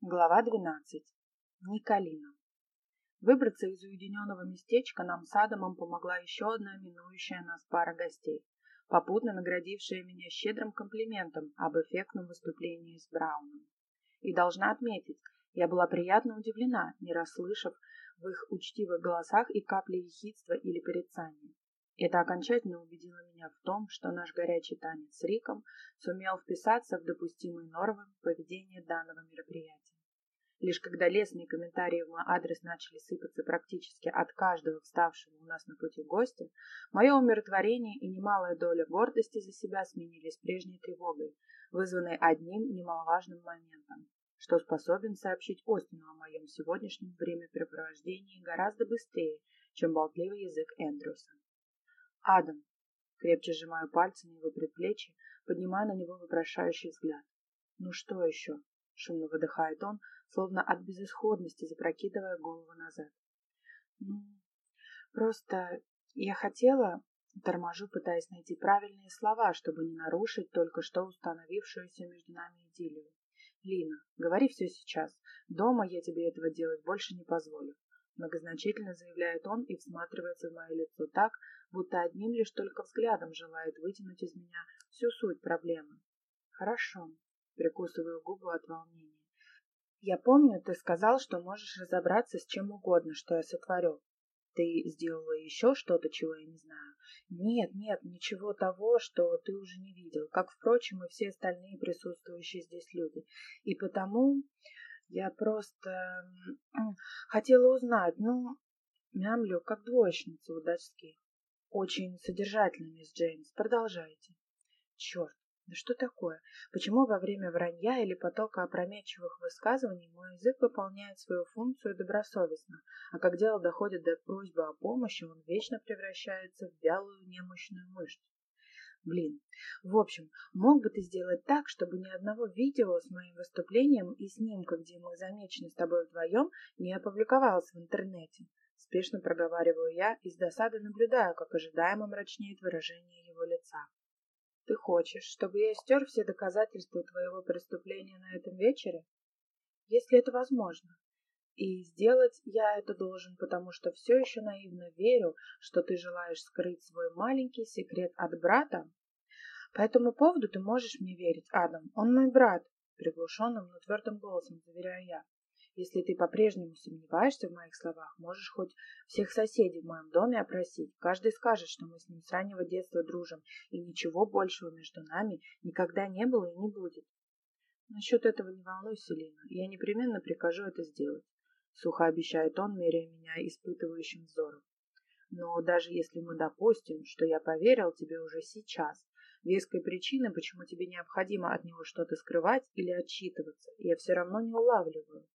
Глава 12. Николина. Выбраться из уединенного местечка нам с Адамом помогла еще одна минующая нас пара гостей, попутно наградившая меня щедрым комплиментом об эффектном выступлении с Брауном. И должна отметить, я была приятно удивлена, не расслышав в их учтивых голосах и капли ехидства или порицания. Это окончательно убедило меня в том, что наш горячий танец с Риком сумел вписаться в допустимые нормы поведения данного мероприятия. Лишь когда лестные комментарии в мой адрес начали сыпаться практически от каждого вставшего у нас на пути гостя, мое умиротворение и немалая доля гордости за себя сменились прежней тревогой, вызванной одним немаловажным моментом, что способен сообщить Остину о моем сегодняшнем времяпрепровождении гораздо быстрее, чем болтливый язык Эндрюса. Адам. Крепче сжимаю пальцами его предплечье, поднимая на него вопрошающий взгляд. Ну что еще? Шумно выдыхает он, словно от безысходности запрокидывая голову назад. Ну, просто я хотела... Торможу, пытаясь найти правильные слова, чтобы не нарушить только что установившуюся между нами идиллию. Лина, говори все сейчас. Дома я тебе этого делать больше не позволю. Многозначительно заявляет он и всматривается в мое лицо так, будто одним лишь только взглядом желает вытянуть из меня всю суть проблемы. Хорошо, прикусываю губу от волнения. Я помню, ты сказал, что можешь разобраться с чем угодно, что я сотворю. Ты сделала еще что-то, чего я не знаю? Нет, нет, ничего того, что ты уже не видел, как, впрочем, и все остальные присутствующие здесь люди. И потому я просто хотела узнать, ну, мямлю, как двоечница у дочки. Очень содержательно, мисс Джеймс. Продолжайте. Черт, да что такое? Почему во время вранья или потока опрометчивых высказываний мой язык выполняет свою функцию добросовестно, а как дело доходит до просьбы о помощи, он вечно превращается в вялую немощную мышцу? Блин. В общем, мог бы ты сделать так, чтобы ни одного видео с моим выступлением и снимка, где мы замечены с тобой вдвоем, не опубликовалось в интернете? Спешно проговариваю я и с досады наблюдаю, как ожидаемо мрачнеет выражение его лица. Ты хочешь, чтобы я стер все доказательства твоего преступления на этом вечере? Если это возможно. И сделать я это должен, потому что все еще наивно верю, что ты желаешь скрыть свой маленький секрет от брата. По этому поводу ты можешь мне верить, Адам. Он мой брат, приглушенным, но твердым голосом заверяю я. Если ты по-прежнему сомневаешься в моих словах, можешь хоть всех соседей в моем доме опросить. Каждый скажет, что мы с ним с раннего детства дружим, и ничего большего между нами никогда не было и не будет. Насчет этого не волнуйся, Лина. Я непременно прикажу это сделать. Сухо обещает он, меряя меня испытывающим взором. Но даже если мы допустим, что я поверил тебе уже сейчас, веской причины, почему тебе необходимо от него что-то скрывать или отчитываться, я все равно не улавливаю.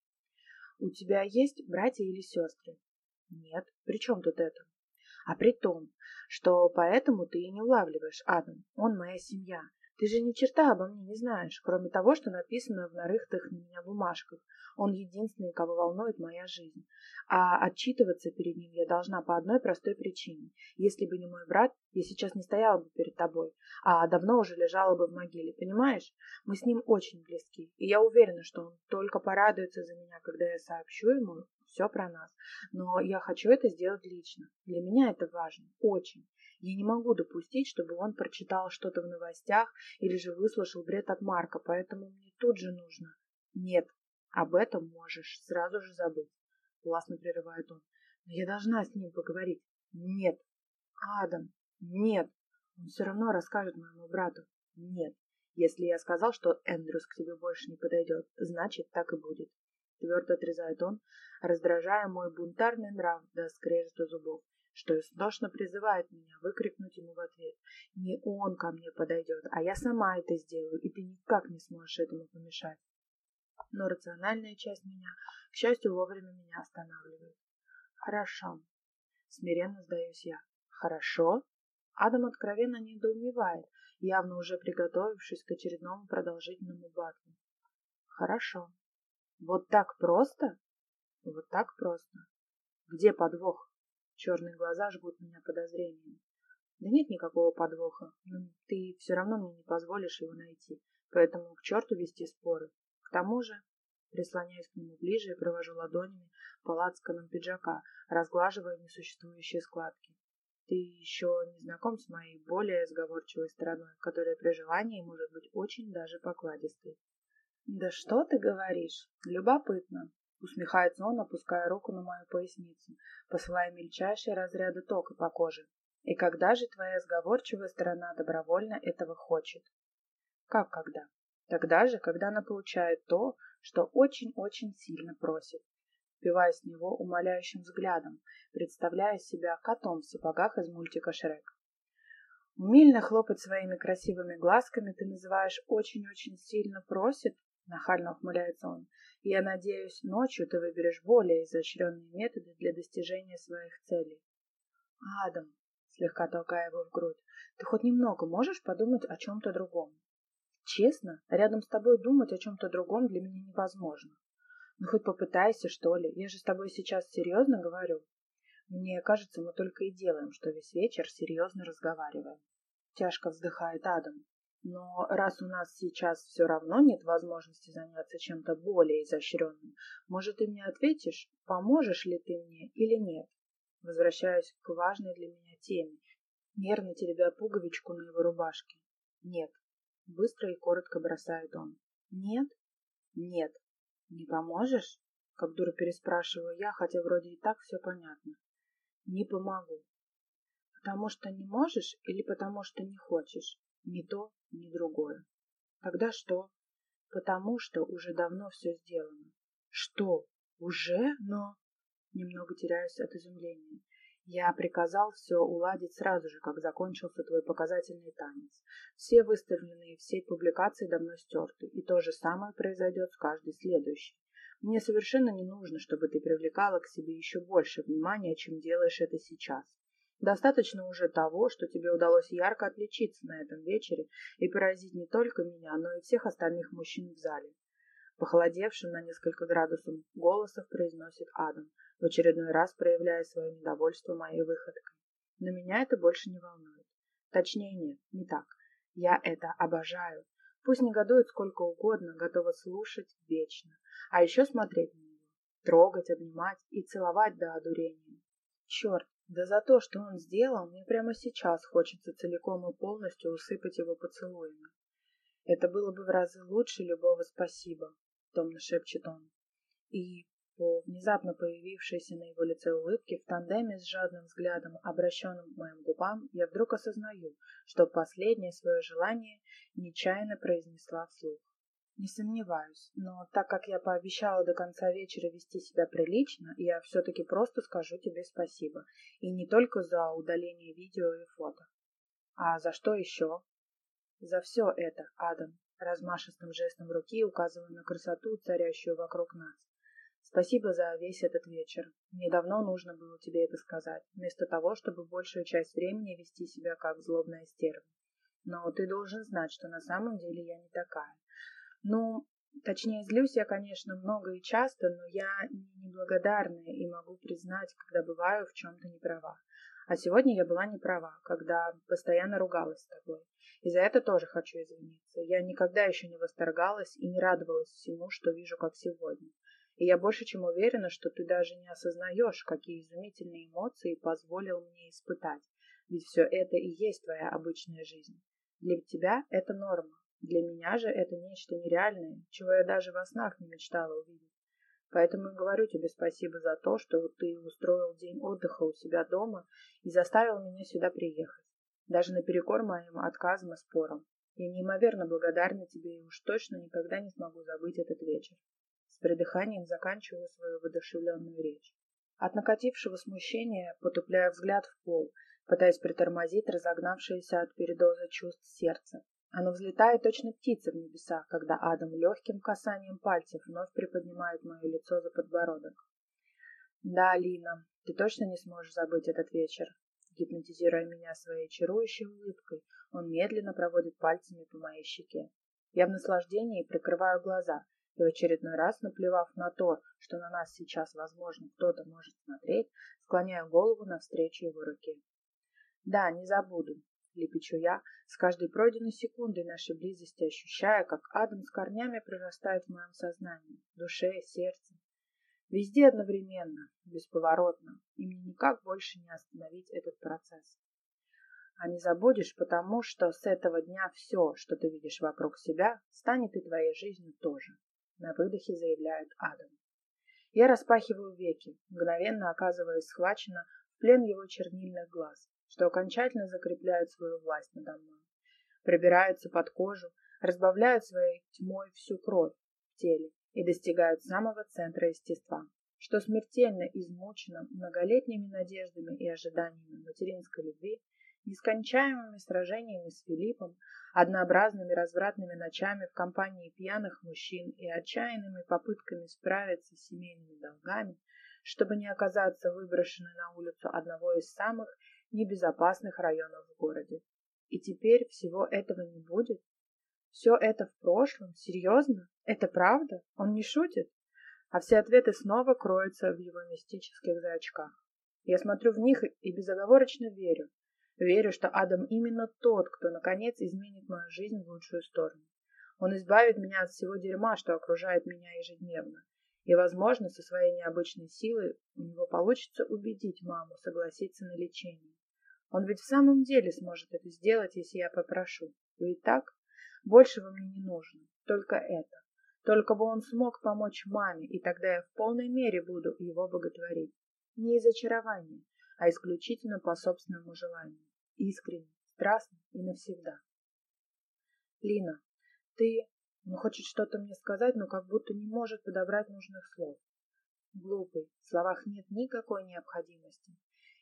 У тебя есть братья или сестры? Нет. При чем тут это? А при том, что поэтому ты и не улавливаешь Адам. Он моя семья. Ты же ни черта обо мне не знаешь, кроме того, что написано в нарыхтых на меня бумажках. Он единственный, кого волнует моя жизнь. А отчитываться перед ним я должна по одной простой причине. Если бы не мой брат, я сейчас не стояла бы перед тобой, а давно уже лежала бы в могиле, понимаешь? Мы с ним очень близки, и я уверена, что он только порадуется за меня, когда я сообщу ему все про нас. Но я хочу это сделать лично. Для меня это важно, очень. Я не могу допустить, чтобы он прочитал что-то в новостях или же выслушал бред от Марка, поэтому мне тут же нужно. Нет, об этом можешь сразу же забыть. Властно прерывает он. Но я должна с ним поговорить. Нет. Адам, нет. Он все равно расскажет моему брату. Нет. Если я сказал, что Эндрюс к тебе больше не подойдет, значит, так и будет. Твердо отрезает он, раздражая мой бунтарный нрав до скрежета зубов что истошно призывает меня выкрикнуть ему в ответ. Не он ко мне подойдет, а я сама это сделаю, и ты никак не сможешь этому помешать. Но рациональная часть меня, к счастью, вовремя меня останавливает. Хорошо. Смиренно сдаюсь я. Хорошо? Адам откровенно недоумевает, явно уже приготовившись к очередному продолжительному батлу. Хорошо. Вот так просто? Вот так просто. Где подвох? Черные глаза жгут меня подозрением. Да нет никакого подвоха. Но ты все равно мне не позволишь его найти. Поэтому к черту вести споры. К тому же, Прислоняюсь к нему ближе и провожу ладонями по лацканам пиджака, разглаживая несуществующие складки. Ты еще не знаком с моей более сговорчивой стороной, которая при желании может быть очень даже покладистой. Да что ты говоришь? Любопытно. Усмехается он, опуская руку на мою поясницу, посылая мельчайшие разряды тока по коже. И когда же твоя сговорчивая сторона добровольно этого хочет? Как когда? Тогда же, когда она получает то, что очень-очень сильно просит. Впиваясь в него умоляющим взглядом, представляя себя котом в сапогах из мультика «Шрек». Умильно хлопать своими красивыми глазками ты называешь очень-очень сильно просит, нахально ухмыляется он. Я надеюсь, ночью ты выберешь более изощренные методы для достижения своих целей. Адам, слегка толкая его в грудь, ты хоть немного можешь подумать о чем-то другом? Честно, рядом с тобой думать о чем-то другом для меня невозможно. Ну хоть попытайся, что ли, я же с тобой сейчас серьезно говорю. Мне кажется, мы только и делаем, что весь вечер серьезно разговариваем. Тяжко вздыхает Адам. Но раз у нас сейчас все равно нет возможности заняться чем-то более изощренным, может, ты мне ответишь, поможешь ли ты мне или нет? Возвращаюсь к важной для меня теме, нервно теребя пуговичку на его рубашке. Нет, Быстро и коротко бросает он. Нет? Нет. Не поможешь? Как дура переспрашиваю я, хотя вроде и так все понятно. Не помогу. Потому что не можешь или потому что не хочешь? Ни то, ни другое. Тогда что? Потому что уже давно все сделано. Что? Уже? Но... Немного теряюсь от изумления. Я приказал все уладить сразу же, как закончился твой показательный танец. Все выставленные в сеть публикации давно стерты, и то же самое произойдет с каждой следующей. Мне совершенно не нужно, чтобы ты привлекала к себе еще больше внимания, чем делаешь это сейчас. Достаточно уже того, что тебе удалось ярко отличиться на этом вечере и поразить не только меня, но и всех остальных мужчин в зале. Похолодевшим на несколько градусов голосов произносит Адам, в очередной раз проявляя свое недовольство моей выходкой. Но меня это больше не волнует. Точнее, нет, не так. Я это обожаю. Пусть негодует сколько угодно, готова слушать вечно. А еще смотреть на него, трогать, обнимать и целовать до одурения. Черт, да за то, что он сделал, мне прямо сейчас хочется целиком и полностью усыпать его поцелуями. Это было бы в разы лучше любого спасибо, томно шепчет он. И по внезапно появившейся на его лице улыбке в тандеме с жадным взглядом, обращенным к моим губам, я вдруг осознаю, что последнее свое желание нечаянно произнесла вслух. Не сомневаюсь, но так как я пообещала до конца вечера вести себя прилично, я все-таки просто скажу тебе спасибо. И не только за удаление видео и фото. А за что еще? За все это, Адам, размашистым жестом руки указывая на красоту, царящую вокруг нас. Спасибо за весь этот вечер. Мне давно нужно было тебе это сказать, вместо того, чтобы большую часть времени вести себя как злобная стерва. Но ты должен знать, что на самом деле я не такая. Ну, точнее, злюсь я, конечно, много и часто, но я не неблагодарная и могу признать, когда бываю в чем-то не права. А сегодня я была не права, когда постоянно ругалась с тобой. И за это тоже хочу извиниться. Я никогда еще не восторгалась и не радовалась всему, что вижу, как сегодня. И я больше чем уверена, что ты даже не осознаешь, какие изумительные эмоции позволил мне испытать. Ведь все это и есть твоя обычная жизнь. Для тебя это норма. Для меня же это нечто нереальное, чего я даже во снах не мечтала увидеть. Поэтому говорю тебе спасибо за то, что ты устроил день отдыха у себя дома и заставил меня сюда приехать. Даже наперекор моим отказам и спорам. Я неимоверно благодарна тебе и уж точно никогда не смогу забыть этот вечер придыханием заканчиваю свою воодушевленную речь. От накатившего смущения потупляя взгляд в пол, пытаясь притормозить разогнавшееся от передоза чувств сердца. Оно взлетает точно птица в небесах, когда Адам легким касанием пальцев вновь приподнимает мое лицо за подбородок. «Да, Алина, ты точно не сможешь забыть этот вечер?» Гипнотизируя меня своей чарующей улыбкой, он медленно проводит пальцами по моей щеке. Я в наслаждении прикрываю глаза, и в очередной раз, наплевав на то, что на нас сейчас, возможно, кто-то может смотреть, склоняю голову навстречу его руке. Да, не забуду. Лепечу я, с каждой пройденной секундой нашей близости ощущая, как Адам с корнями прорастает в моем сознании, душе, сердце. Везде одновременно, бесповоротно, и мне никак больше не остановить этот процесс. А не забудешь, потому что с этого дня все, что ты видишь вокруг себя, станет и твоей жизнью тоже. На выдохе заявляет Адам. Я распахиваю веки, мгновенно оказываясь схвачена в плен его чернильных глаз, что окончательно закрепляют свою власть надо мной. Пробираются под кожу, разбавляют своей тьмой всю кровь в теле и достигают самого центра естества, что смертельно измучено многолетними надеждами и ожиданиями материнской любви нескончаемыми сражениями с Филиппом, однообразными развратными ночами в компании пьяных мужчин и отчаянными попытками справиться с семейными долгами, чтобы не оказаться выброшенной на улицу одного из самых небезопасных районов в городе. И теперь всего этого не будет? Все это в прошлом? Серьезно? Это правда? Он не шутит? А все ответы снова кроются в его мистических зрачках. Я смотрю в них и безоговорочно верю. Верю, что Адам именно тот, кто, наконец, изменит мою жизнь в лучшую сторону. Он избавит меня от всего дерьма, что окружает меня ежедневно. И, возможно, со своей необычной силой у него получится убедить маму согласиться на лечение. Он ведь в самом деле сможет это сделать, если я попрошу. Ведь так? Большего мне не нужно. Только это. Только бы он смог помочь маме, и тогда я в полной мере буду его боготворить. Не из очарования, а исключительно по собственному желанию. Искренне, страстно и навсегда. Лина, ты... Он хочет что-то мне сказать, но как будто не может подобрать нужных слов. Глупый, в словах нет никакой необходимости.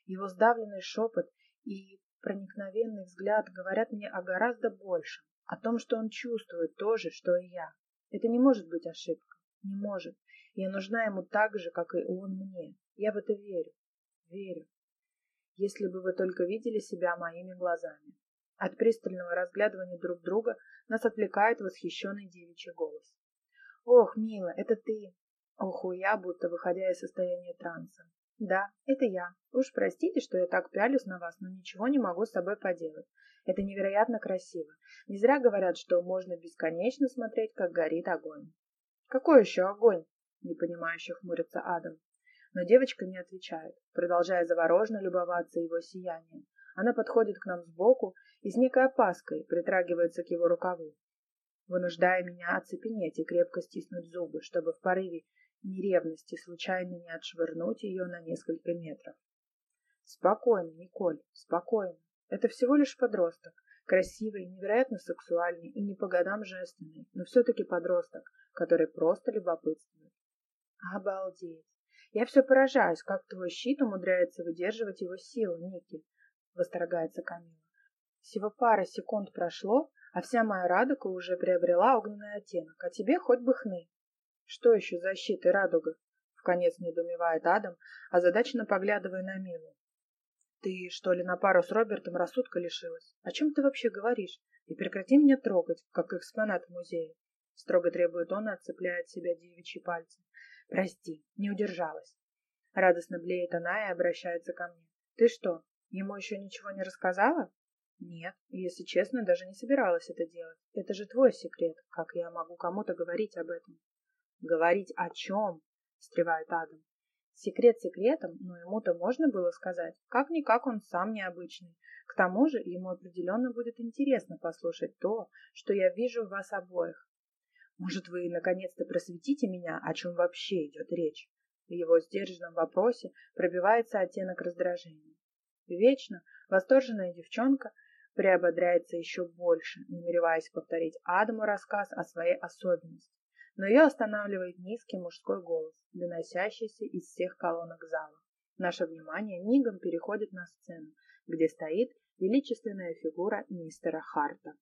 Его сдавленный шепот и проникновенный взгляд говорят мне о гораздо большем, о том, что он чувствует то же, что и я. Это не может быть ошибка, не может. Я нужна ему так же, как и он мне. Я в это верю, верю если бы вы только видели себя моими глазами. От пристального разглядывания друг друга нас отвлекает восхищенный девичий голос. «Ох, мила, это ты!» Оху я, будто выходя из состояния транса. «Да, это я. Уж простите, что я так пялюсь на вас, но ничего не могу с собой поделать. Это невероятно красиво. Не зря говорят, что можно бесконечно смотреть, как горит огонь». «Какой еще огонь?» — непонимающе хмурится Адам. Но девочка не отвечает, продолжая завороженно любоваться его сиянием. Она подходит к нам сбоку и с некой опаской притрагивается к его рукаву, вынуждая меня оцепенеть и крепко стиснуть зубы, чтобы в порыве неревности случайно не отшвырнуть ее на несколько метров. Спокойно, Николь, спокойно. Это всего лишь подросток, красивый, невероятно сексуальный и не по годам женственный, но все-таки подросток, который просто любопытствует. Обалдеть! Я все поражаюсь, как твой щит умудряется выдерживать его силу, Ники, восторгается Камила. Всего пара секунд прошло, а вся моя радуга уже приобрела огненный оттенок, а тебе хоть бы хны. Что еще за щит и радуга? Вконец недоумевает Адам, озадаченно поглядывая на Милу. Ты, что ли, на пару с Робертом рассудка лишилась? О чем ты вообще говоришь? И прекрати меня трогать, как экспонат в музее. Строго требует он и отцепляет себя девичьи пальцы. Прости, не удержалась. Радостно блеет она и обращается ко мне. Ты что, ему еще ничего не рассказала? Нет, если честно, даже не собиралась это делать. Это же твой секрет. Как я могу кому-то говорить об этом? Говорить о чем? Встревает Адам. Секрет секретом, но ему-то можно было сказать. Как-никак он сам необычный. К тому же ему определенно будет интересно послушать то, что я вижу в вас обоих. Может, вы наконец-то просветите меня, о чем вообще идет речь? В его сдержанном вопросе пробивается оттенок раздражения. Вечно восторженная девчонка приободряется еще больше, намереваясь повторить Адаму рассказ о своей особенности. Но ее останавливает низкий мужской голос, доносящийся из всех колонок зала. Наше внимание мигом переходит на сцену, где стоит величественная фигура мистера Харта.